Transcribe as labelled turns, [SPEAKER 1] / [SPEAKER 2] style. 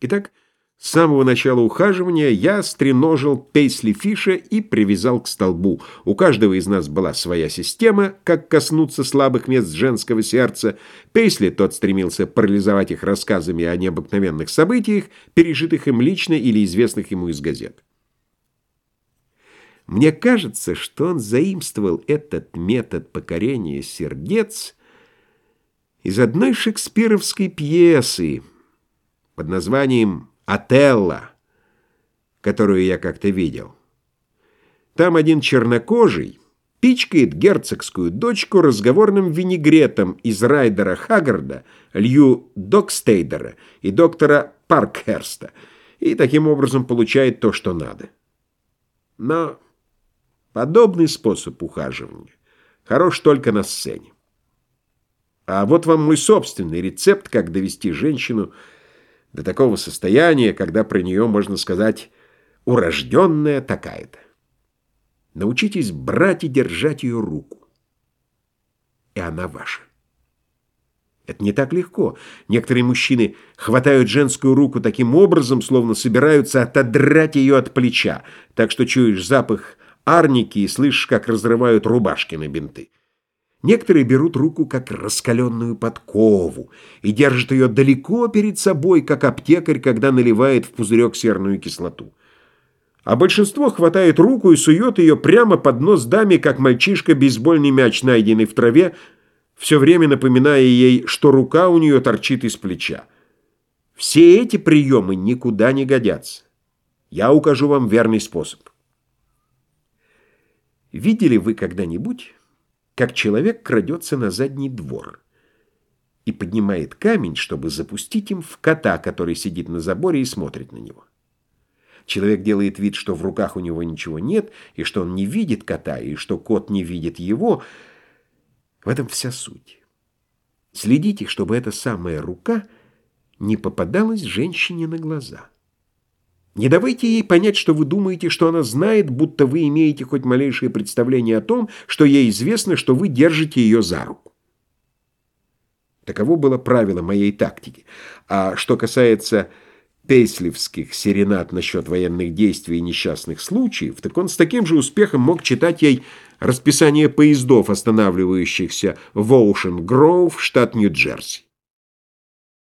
[SPEAKER 1] Итак, с самого начала ухаживания я стреножил Пейсли Фиша и привязал к столбу. У каждого из нас была своя система, как коснуться слабых мест женского сердца. Пейсли тот стремился парализовать их рассказами о необыкновенных событиях, пережитых им лично или известных ему из газет. Мне кажется, что он заимствовал этот метод покорения сердец из одной шекспировской пьесы под названием Отелло, которую я как-то видел. Там один чернокожий пичкает герцогскую дочку разговорным винегретом из Райдера Хаггарда, Лью Докстейдера и доктора Паркхерста, и таким образом получает то, что надо. Но подобный способ ухаживания хорош только на сцене. А вот вам мой собственный рецепт, как довести женщину до такого состояния, когда про нее можно сказать «урожденная такая-то». Научитесь брать и держать ее руку. И она ваша. Это не так легко. Некоторые мужчины хватают женскую руку таким образом, словно собираются отодрать ее от плеча, так что чуешь запах арники и слышишь, как разрывают рубашки на бинты. Некоторые берут руку как раскаленную подкову и держат ее далеко перед собой, как аптекарь, когда наливает в пузырек серную кислоту. А большинство хватает руку и сует ее прямо под нос даме, как мальчишка бейсбольный мяч, найденный в траве, все время напоминая ей, что рука у нее торчит из плеча. Все эти приемы никуда не годятся. Я укажу вам верный способ. Видели вы когда-нибудь как человек крадется на задний двор и поднимает камень, чтобы запустить им в кота, который сидит на заборе и смотрит на него. Человек делает вид, что в руках у него ничего нет, и что он не видит кота, и что кот не видит его. В этом вся суть. Следите, чтобы эта самая рука не попадалась женщине на глаза. Не давайте ей понять, что вы думаете, что она знает, будто вы имеете хоть малейшее представление о том, что ей известно, что вы держите ее за руку. Таково было правило моей тактики. А что касается пейслевских серенад насчет военных действий и несчастных случаев, так он с таким же успехом мог читать ей расписание поездов, останавливающихся в Оушен-Гроув, штат Нью-Джерси.